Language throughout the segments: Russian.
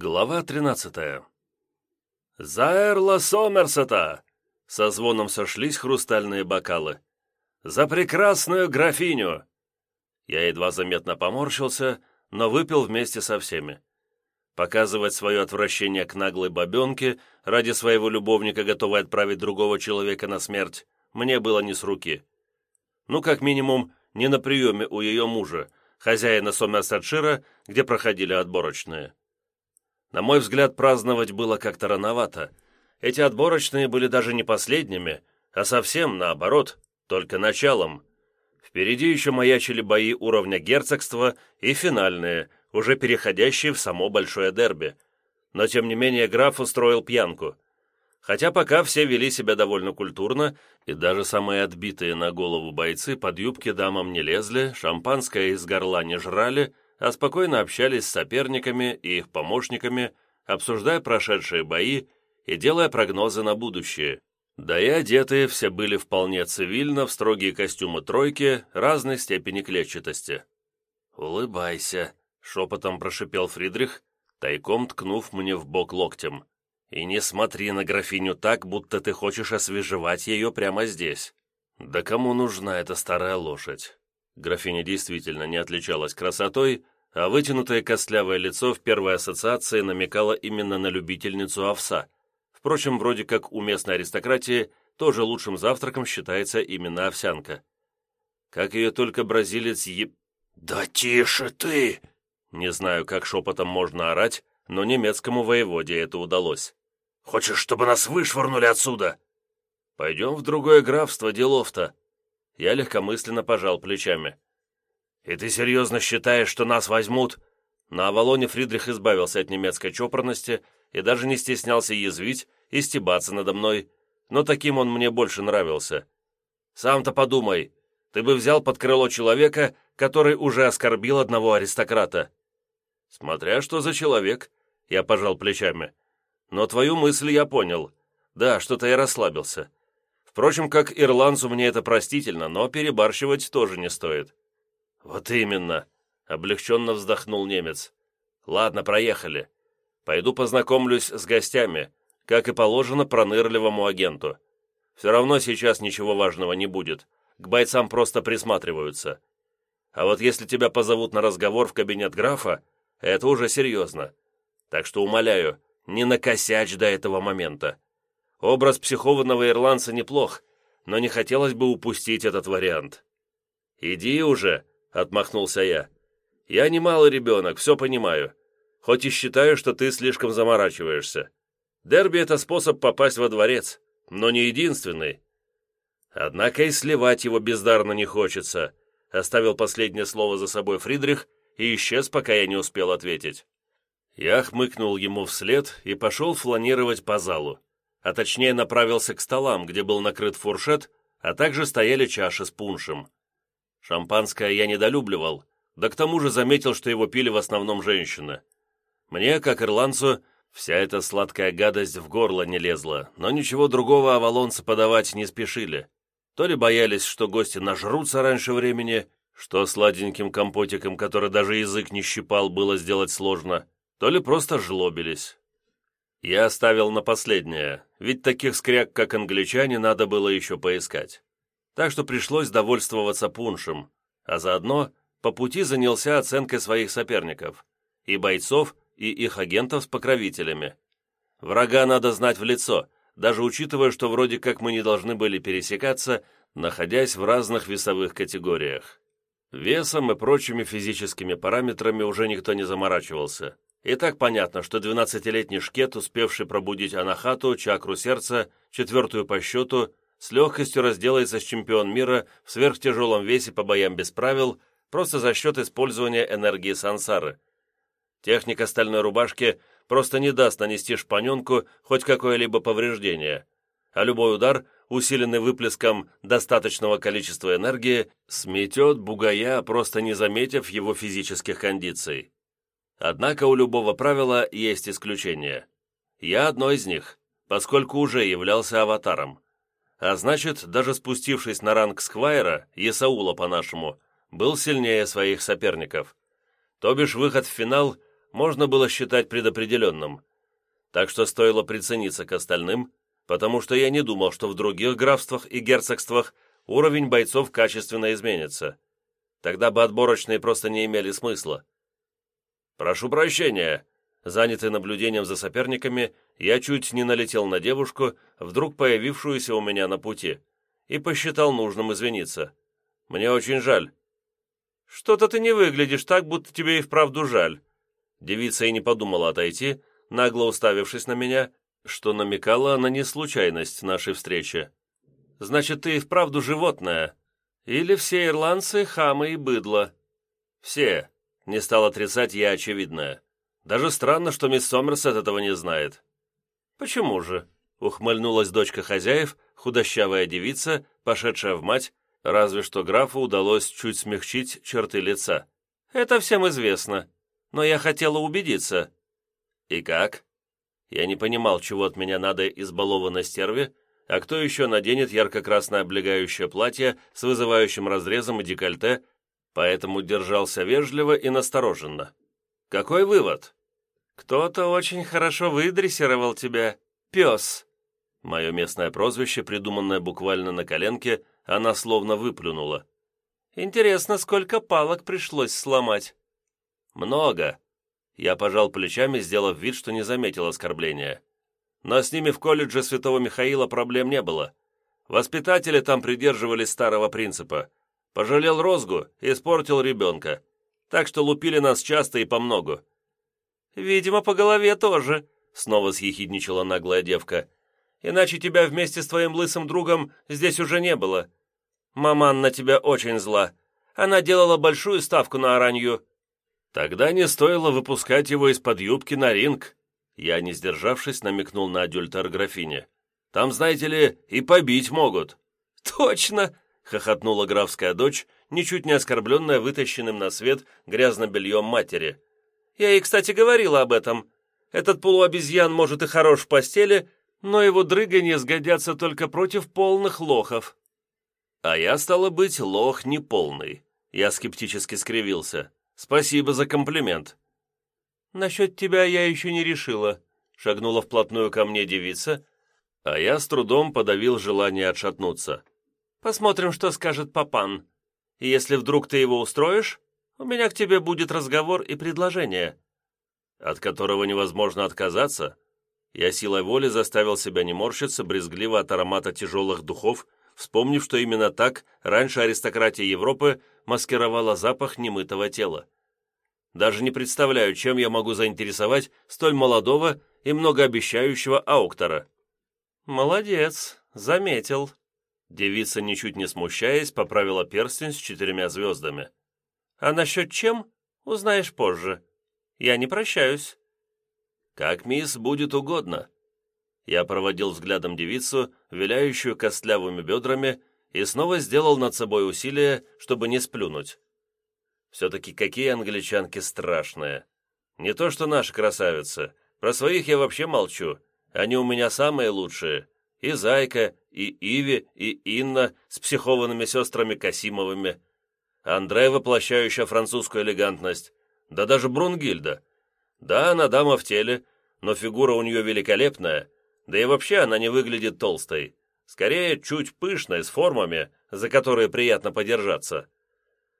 Глава 13 «За Эрла Сомерсета!» Со звоном сошлись хрустальные бокалы. «За прекрасную графиню!» Я едва заметно поморщился, но выпил вместе со всеми. Показывать свое отвращение к наглой бабенке, ради своего любовника готовой отправить другого человека на смерть, мне было не с руки. Ну, как минимум, не на приеме у ее мужа, хозяина Сомерсетшира, где проходили отборочные. На мой взгляд, праздновать было как-то рановато. Эти отборочные были даже не последними, а совсем наоборот, только началом. Впереди еще маячили бои уровня герцогства и финальные, уже переходящие в само большое дерби. Но тем не менее граф устроил пьянку. Хотя пока все вели себя довольно культурно, и даже самые отбитые на голову бойцы под юбки дамам не лезли, шампанское из горла не жрали – а спокойно общались с соперниками и их помощниками, обсуждая прошедшие бои и делая прогнозы на будущее. Да и одетые все были вполне цивильно в строгие костюмы тройки разной степени клетчатости. «Улыбайся», — шепотом прошипел Фридрих, тайком ткнув мне в бок локтем. «И не смотри на графиню так, будто ты хочешь освежевать ее прямо здесь. Да кому нужна эта старая лошадь? Графиня действительно не отличалась красотой, а вытянутое костлявое лицо в первой ассоциации намекало именно на любительницу овса. Впрочем, вроде как у местной аристократии тоже лучшим завтраком считается именно овсянка. Как ее только бразилец е... «Да тише ты!» Не знаю, как шепотом можно орать, но немецкому воеводе это удалось. «Хочешь, чтобы нас вышвырнули отсюда?» «Пойдем в другое графство, делов-то», я легкомысленно пожал плечами. «И ты серьезно считаешь, что нас возьмут?» На Авалоне Фридрих избавился от немецкой чопорности и даже не стеснялся язвить и стебаться надо мной, но таким он мне больше нравился. «Сам-то подумай, ты бы взял под крыло человека, который уже оскорбил одного аристократа». «Смотря что за человек», — я пожал плечами. «Но твою мысль я понял. Да, что-то я расслабился. Впрочем, как ирландцу мне это простительно, но перебарщивать тоже не стоит». «Вот именно», — облегченно вздохнул немец. «Ладно, проехали. Пойду познакомлюсь с гостями, как и положено пронырливому агенту. Все равно сейчас ничего важного не будет. К бойцам просто присматриваются. А вот если тебя позовут на разговор в кабинет графа, это уже серьезно. Так что умоляю, не накосячь до этого момента. Образ психованного ирландца неплох, но не хотелось бы упустить этот вариант. «Иди уже», — отмахнулся я. «Я не малый ребенок, все понимаю. Хоть и считаю, что ты слишком заморачиваешься. Дерби — это способ попасть во дворец, но не единственный. Однако и сливать его бездарно не хочется», — оставил последнее слово за собой Фридрих и исчез, пока я не успел ответить. Я хмыкнул ему вслед и пошел фланировать по залу а точнее направился к столам, где был накрыт фуршет, а также стояли чаши с пуншем. Шампанское я недолюбливал, да к тому же заметил, что его пили в основном женщины. Мне, как ирландцу, вся эта сладкая гадость в горло не лезла, но ничего другого авалонцы подавать не спешили. То ли боялись, что гости нажрутся раньше времени, что сладеньким компотиком, который даже язык не щипал, было сделать сложно, то ли просто жлобились. Я оставил на последнее, ведь таких скряг, как англичане, надо было еще поискать. Так что пришлось довольствоваться пуншем, а заодно по пути занялся оценкой своих соперников, и бойцов, и их агентов с покровителями. Врага надо знать в лицо, даже учитывая, что вроде как мы не должны были пересекаться, находясь в разных весовых категориях. Весом и прочими физическими параметрами уже никто не заморачивался. И так понятно, что 12-летний шкет, успевший пробудить анахату, чакру сердца, четвертую по счету, с легкостью разделается с чемпион мира в сверхтяжелом весе по боям без правил, просто за счет использования энергии сансары. Техника стальной рубашки просто не даст нанести шпаненку хоть какое-либо повреждение, а любой удар, усиленный выплеском достаточного количества энергии, сметет бугая, просто не заметив его физических кондиций. Однако у любого правила есть исключение. Я одно из них, поскольку уже являлся аватаром. А значит, даже спустившись на ранг Сквайра, Есаула по-нашему, был сильнее своих соперников. То бишь выход в финал можно было считать предопределенным. Так что стоило прицениться к остальным, потому что я не думал, что в других графствах и герцогствах уровень бойцов качественно изменится. Тогда бы отборочные просто не имели смысла. «Прошу прощения», Занятый наблюдением за соперниками, я чуть не налетел на девушку, вдруг появившуюся у меня на пути, и посчитал нужным извиниться. Мне очень жаль. «Что-то ты не выглядишь так, будто тебе и вправду жаль». Девица и не подумала отойти, нагло уставившись на меня, что намекало на неслучайность нашей встречи. «Значит, ты и вправду животное. Или все ирландцы — хамы и быдло?» «Все», — не стал отрицать я очевидное. Даже странно, что мисс Сомерсет этого не знает». «Почему же?» — ухмыльнулась дочка хозяев, худощавая девица, пошедшая в мать, разве что графу удалось чуть смягчить черты лица. «Это всем известно, но я хотела убедиться». «И как?» Я не понимал, чего от меня надо избалованной стерве, а кто еще наденет ярко-красное облегающее платье с вызывающим разрезом и декольте, поэтому держался вежливо и настороженно. «Какой вывод?» «Кто-то очень хорошо выдрессировал тебя, пес!» Мое местное прозвище, придуманное буквально на коленке, она словно выплюнула. «Интересно, сколько палок пришлось сломать?» «Много!» Я пожал плечами, сделав вид, что не заметил оскорбления. Но с ними в колледже Святого Михаила проблем не было. Воспитатели там придерживались старого принципа. Пожалел розгу, испортил ребенка. Так что лупили нас часто и помногу. «Видимо, по голове тоже», — снова съехидничала наглая девка. «Иначе тебя вместе с твоим лысым другом здесь уже не было. Маман на тебя очень зла. Она делала большую ставку на оранью». «Тогда не стоило выпускать его из-под юбки на ринг», я, не сдержавшись, намекнул на адюльтер графине. «Там, знаете ли, и побить могут». «Точно!» — хохотнула графская дочь, ничуть не оскорбленная вытащенным на свет грязным бельем матери. Я ей, кстати, говорила об этом. Этот полуобезьян может и хорош в постели, но его дрыганье сгодятся только против полных лохов». «А я, стало быть, лох неполный». Я скептически скривился. «Спасибо за комплимент». «Насчет тебя я еще не решила», — шагнула вплотную ко мне девица, а я с трудом подавил желание отшатнуться. «Посмотрим, что скажет папан. И если вдруг ты его устроишь, у меня к тебе будет разговор и предложение, от которого невозможно отказаться. Я силой воли заставил себя не морщиться, брезгливо от аромата тяжелых духов, вспомнив, что именно так раньше аристократия Европы маскировала запах немытого тела. Даже не представляю, чем я могу заинтересовать столь молодого и многообещающего ауктора. «Молодец, заметил». Девица, ничуть не смущаясь, поправила перстень с четырьмя звездами. А насчет чем, узнаешь позже. Я не прощаюсь». «Как мисс будет угодно». Я проводил взглядом девицу, виляющую костлявыми бедрами, и снова сделал над собой усилие, чтобы не сплюнуть. Все-таки какие англичанки страшные. Не то что наши красавицы. Про своих я вообще молчу. Они у меня самые лучшие. И Зайка, и Иви, и Инна с психованными сестрами Касимовыми. Андре, воплощающая французскую элегантность, да даже Брунгильда. Да, она дама в теле, но фигура у нее великолепная, да и вообще она не выглядит толстой. Скорее, чуть пышной, с формами, за которые приятно подержаться.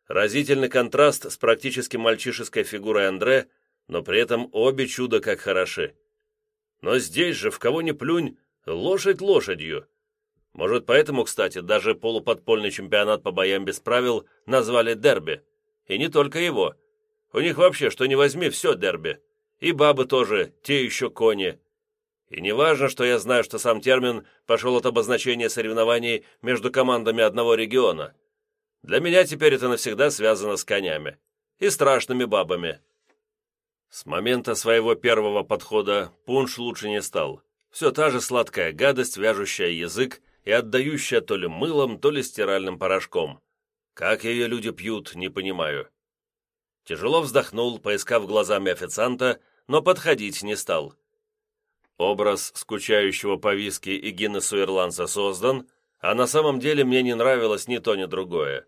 Разительный контраст с практически мальчишеской фигурой Андре, но при этом обе чудо как хороши. Но здесь же, в кого ни плюнь, лошадь лошадью. Может, поэтому, кстати, даже полуподпольный чемпионат по боям без правил назвали дерби. И не только его. У них вообще, что ни возьми, все дерби. И бабы тоже, те еще кони. И не важно, что я знаю, что сам термин пошел от обозначения соревнований между командами одного региона. Для меня теперь это навсегда связано с конями. И страшными бабами. С момента своего первого подхода пунш лучше не стал. Все та же сладкая гадость, вяжущая язык, и отдающая то ли мылом, то ли стиральным порошком. Как ее люди пьют, не понимаю. Тяжело вздохнул, поискав глазами официанта, но подходить не стал. Образ скучающего по виски и Гиннесу ирландца создан, а на самом деле мне не нравилось ни то, ни другое.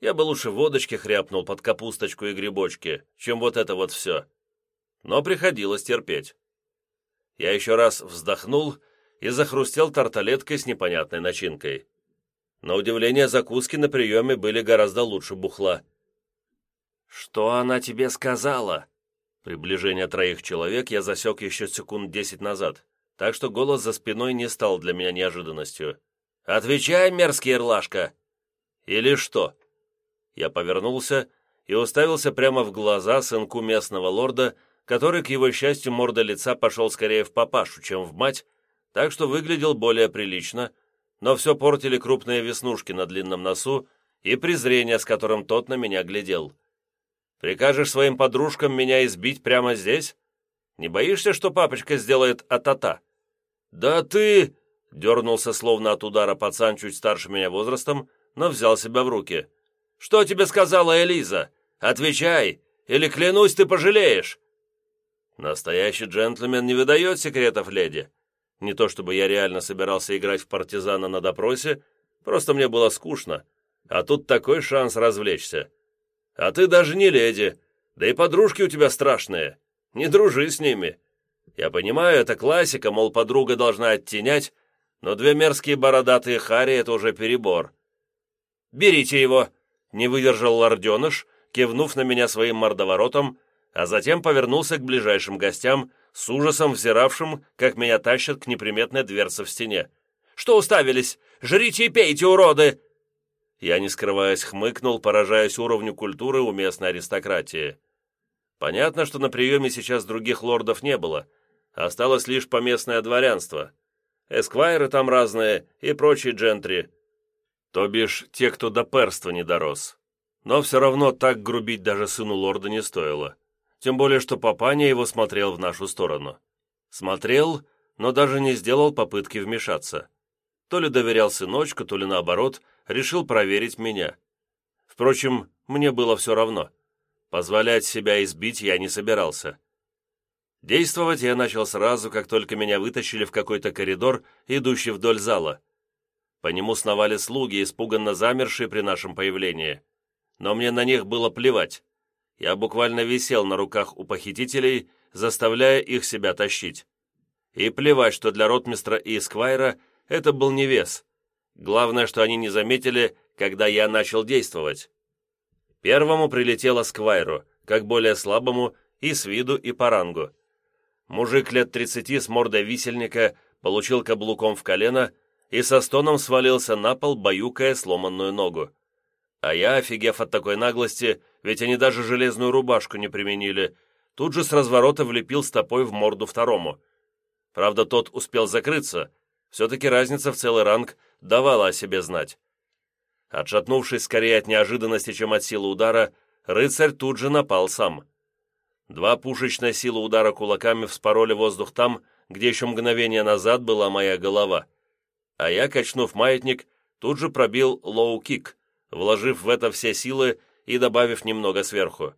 Я бы лучше водочки хряпнул под капусточку и грибочки, чем вот это вот все. но приходилось терпеть. Я еще раз вздохнул и захрустел тарталеткой с непонятной начинкой. На удивление, закуски на приеме были гораздо лучше бухла. «Что она тебе сказала?» Приближение троих человек я засек еще секунд десять назад, так что голос за спиной не стал для меня неожиданностью. «Отвечай, мерзкий ирлашка!» «Или что?» Я повернулся и уставился прямо в глаза сынку местного лорда, который, к его счастью, морда лица пошел скорее в папашу, чем в мать, так что выглядел более прилично, но все портили крупные веснушки на длинном носу и презрение, с которым тот на меня глядел. «Прикажешь своим подружкам меня избить прямо здесь? Не боишься, что папочка сделает атата?» «Да ты...» — дернулся словно от удара пацан чуть старше меня возрастом, но взял себя в руки. «Что тебе сказала Элиза? Отвечай, или, клянусь, ты пожалеешь!» Настоящий джентльмен не выдает секретов леди. Не то чтобы я реально собирался играть в партизана на допросе, просто мне было скучно, а тут такой шанс развлечься. А ты даже не леди, да и подружки у тебя страшные. Не дружи с ними. Я понимаю, это классика, мол, подруга должна оттенять, но две мерзкие бородатые хари — это уже перебор. «Берите его!» — не выдержал лорденыш, кивнув на меня своим мордоворотом, а затем повернулся к ближайшим гостям, с ужасом взиравшим, как меня тащат к неприметной дверце в стене. «Что уставились? Жрите и пейте, уроды!» Я, не скрываясь, хмыкнул, поражаясь уровню культуры у местной аристократии. Понятно, что на приеме сейчас других лордов не было. Осталось лишь поместное дворянство. Эсквайры там разные и прочие джентри. То бишь, те, кто до перства не дорос. Но все равно так грубить даже сыну лорда не стоило тем более что папаня его смотрел в нашу сторону. Смотрел, но даже не сделал попытки вмешаться. То ли доверял сыночку, то ли наоборот, решил проверить меня. Впрочем, мне было все равно. Позволять себя избить я не собирался. Действовать я начал сразу, как только меня вытащили в какой-то коридор, идущий вдоль зала. По нему сновали слуги, испуганно замершие при нашем появлении. Но мне на них было плевать. Я буквально висел на руках у похитителей, заставляя их себя тащить. И плевать, что для ротмистра и эсквайра это был не вес. Главное, что они не заметили, когда я начал действовать. Первому прилетело сквайру, как более слабому и с виду, и по рангу. Мужик лет тридцати с мордой висельника получил каблуком в колено и со стоном свалился на пол, баюкая сломанную ногу. А я, офигев от такой наглости, ведь они даже железную рубашку не применили, тут же с разворота влепил стопой в морду второму. Правда, тот успел закрыться, все-таки разница в целый ранг давала о себе знать. Отшатнувшись скорее от неожиданности, чем от силы удара, рыцарь тут же напал сам. Два пушечной силы удара кулаками вспороли воздух там, где еще мгновение назад была моя голова. А я, качнув маятник, тут же пробил лоу-кик, вложив в это все силы и добавив немного сверху.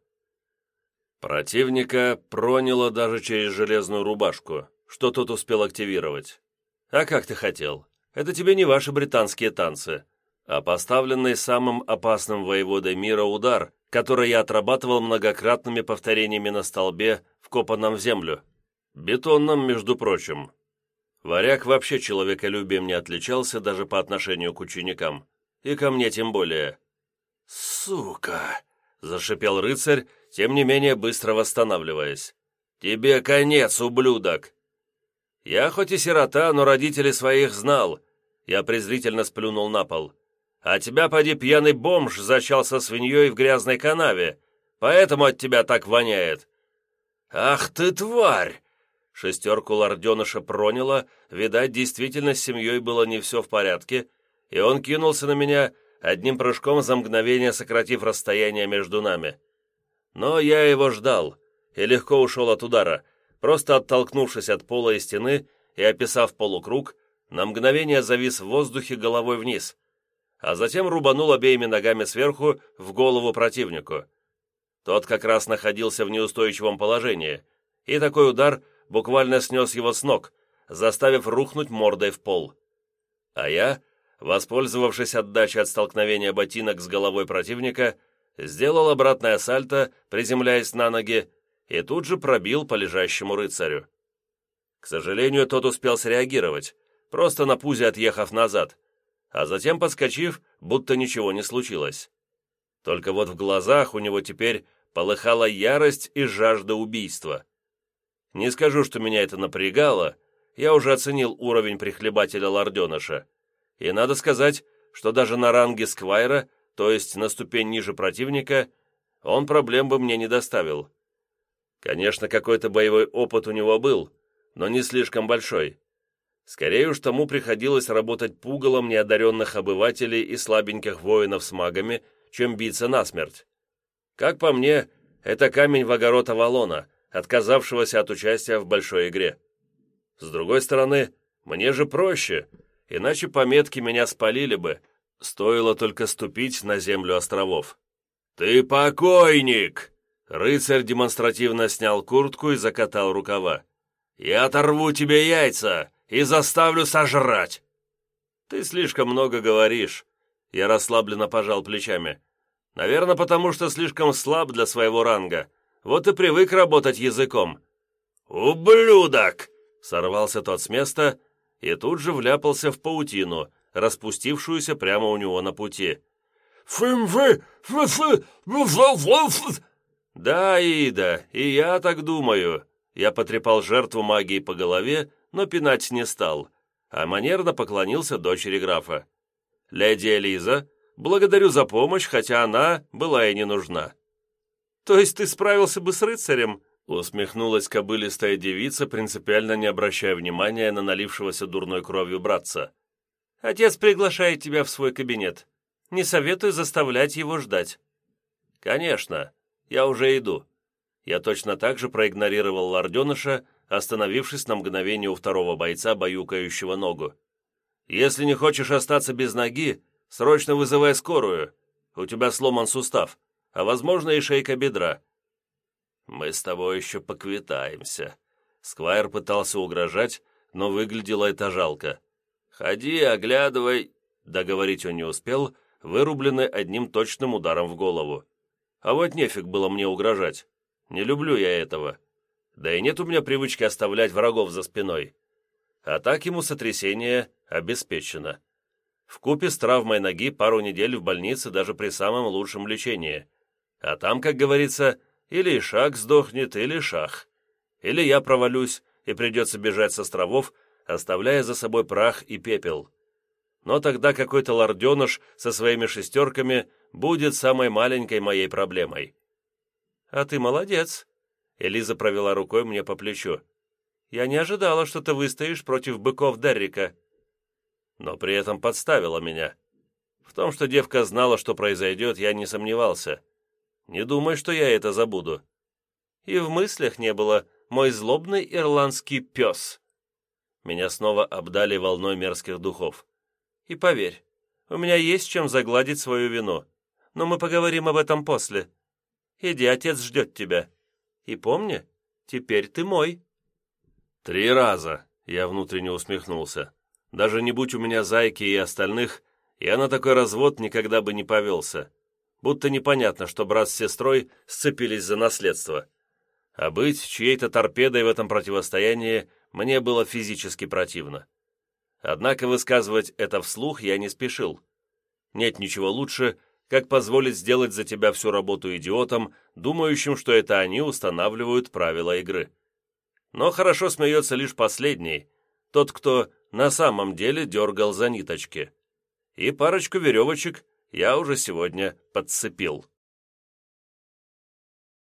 Противника проняло даже через железную рубашку, что тот успел активировать. А как ты хотел? Это тебе не ваши британские танцы, а поставленный самым опасным воеводой мира удар, который я отрабатывал многократными повторениями на столбе, вкопанном в землю. Бетонном, между прочим. Варяг вообще человеколюбием не отличался даже по отношению к ученикам и ко мне тем более. «Сука!» — зашипел рыцарь, тем не менее быстро восстанавливаясь. «Тебе конец, ублюдок!» «Я хоть и сирота, но родителей своих знал», — я презрительно сплюнул на пол. «А тебя, поди, пьяный бомж зачал со свиньей в грязной канаве, поэтому от тебя так воняет». «Ах ты, тварь!» Шестерку лорденыша проняло, видать, действительно с семьей было не все в порядке, и он кинулся на меня, одним прыжком за мгновение сократив расстояние между нами. Но я его ждал и легко ушел от удара, просто оттолкнувшись от пола и стены и описав полукруг, на мгновение завис в воздухе головой вниз, а затем рубанул обеими ногами сверху в голову противнику. Тот как раз находился в неустойчивом положении, и такой удар буквально снес его с ног, заставив рухнуть мордой в пол. А я, воспользовавшись отдачей от столкновения ботинок с головой противника, сделал обратное сальто, приземляясь на ноги, и тут же пробил по лежащему рыцарю. К сожалению, тот успел среагировать, просто на пузе отъехав назад, а затем подскочив, будто ничего не случилось. Только вот в глазах у него теперь полыхала ярость и жажда убийства. Не скажу, что меня это напрягало, я уже оценил уровень прихлебателя лорденыша, и надо сказать, что даже на ранге Сквайра, то есть на ступень ниже противника, он проблем бы мне не доставил. Конечно, какой-то боевой опыт у него был, но не слишком большой. Скорее уж тому приходилось работать пугалом неодаренных обывателей и слабеньких воинов с магами, чем биться насмерть. Как по мне, это камень в огород Авалона, отказавшегося от участия в большой игре. С другой стороны, мне же проще, иначе пометки меня спалили бы, стоило только ступить на землю островов. «Ты покойник!» Рыцарь демонстративно снял куртку и закатал рукава. «Я оторву тебе яйца и заставлю сожрать!» «Ты слишком много говоришь», — я расслабленно пожал плечами. «Наверное, потому что слишком слаб для своего ранга. Вот и привык работать языком». «Ублюдок!» — сорвался тот с места и тут же вляпался в паутину, распустившуюся прямо у него на пути. «Фым-фы! Фы-фы! «Да, Ида, и я так думаю». Я потрепал жертву магии по голове, но пинать не стал, а манерно поклонился дочери графа. «Леди Элиза, благодарю за помощь, хотя она была и не нужна». «То есть ты справился бы с рыцарем?» Усмехнулась кобылистая девица, принципиально не обращая внимания на налившегося дурной кровью братца. «Отец приглашает тебя в свой кабинет. Не советую заставлять его ждать». «Конечно. Я уже иду». Я точно так же проигнорировал лорденыша, остановившись на мгновение у второго бойца, баюкающего ногу. «Если не хочешь остаться без ноги, срочно вызывай скорую. У тебя сломан сустав, а, возможно, и шейка бедра». «Мы с тобой еще поквитаемся». Сквайр пытался угрожать, но выглядело это жалко. «Ходи, оглядывай...» Договорить он не успел, вырубленный одним точным ударом в голову. А вот нефиг было мне угрожать. Не люблю я этого. Да и нет у меня привычки оставлять врагов за спиной. А так ему сотрясение обеспечено. В купе с травмой ноги пару недель в больнице даже при самом лучшем лечении. А там, как говорится, или шаг сдохнет, или шах. Или я провалюсь, и придется бежать с островов, оставляя за собой прах и пепел. Но тогда какой-то лорденыш со своими шестерками будет самой маленькой моей проблемой. «А ты молодец», — Элиза провела рукой мне по плечу. «Я не ожидала, что ты выстоишь против быков Деррика». Но при этом подставила меня. В том, что девка знала, что произойдет, я не сомневался. Не думай, что я это забуду. И в мыслях не было мой злобный ирландский пес. Меня снова обдали волной мерзких духов. И поверь, у меня есть чем загладить свою вину но мы поговорим об этом после. Иди, отец ждет тебя. И помни, теперь ты мой». «Три раза», — я внутренне усмехнулся. «Даже не будь у меня зайки и остальных, я на такой развод никогда бы не повелся. Будто непонятно, что брат с сестрой сцепились за наследство. А быть чьей-то торпедой в этом противостоянии мне было физически противно. Однако высказывать это вслух я не спешил. Нет ничего лучше, как позволить сделать за тебя всю работу идиотам, думающим, что это они устанавливают правила игры. Но хорошо смеется лишь последний, тот, кто на самом деле дергал за ниточки. И парочку веревочек я уже сегодня подцепил.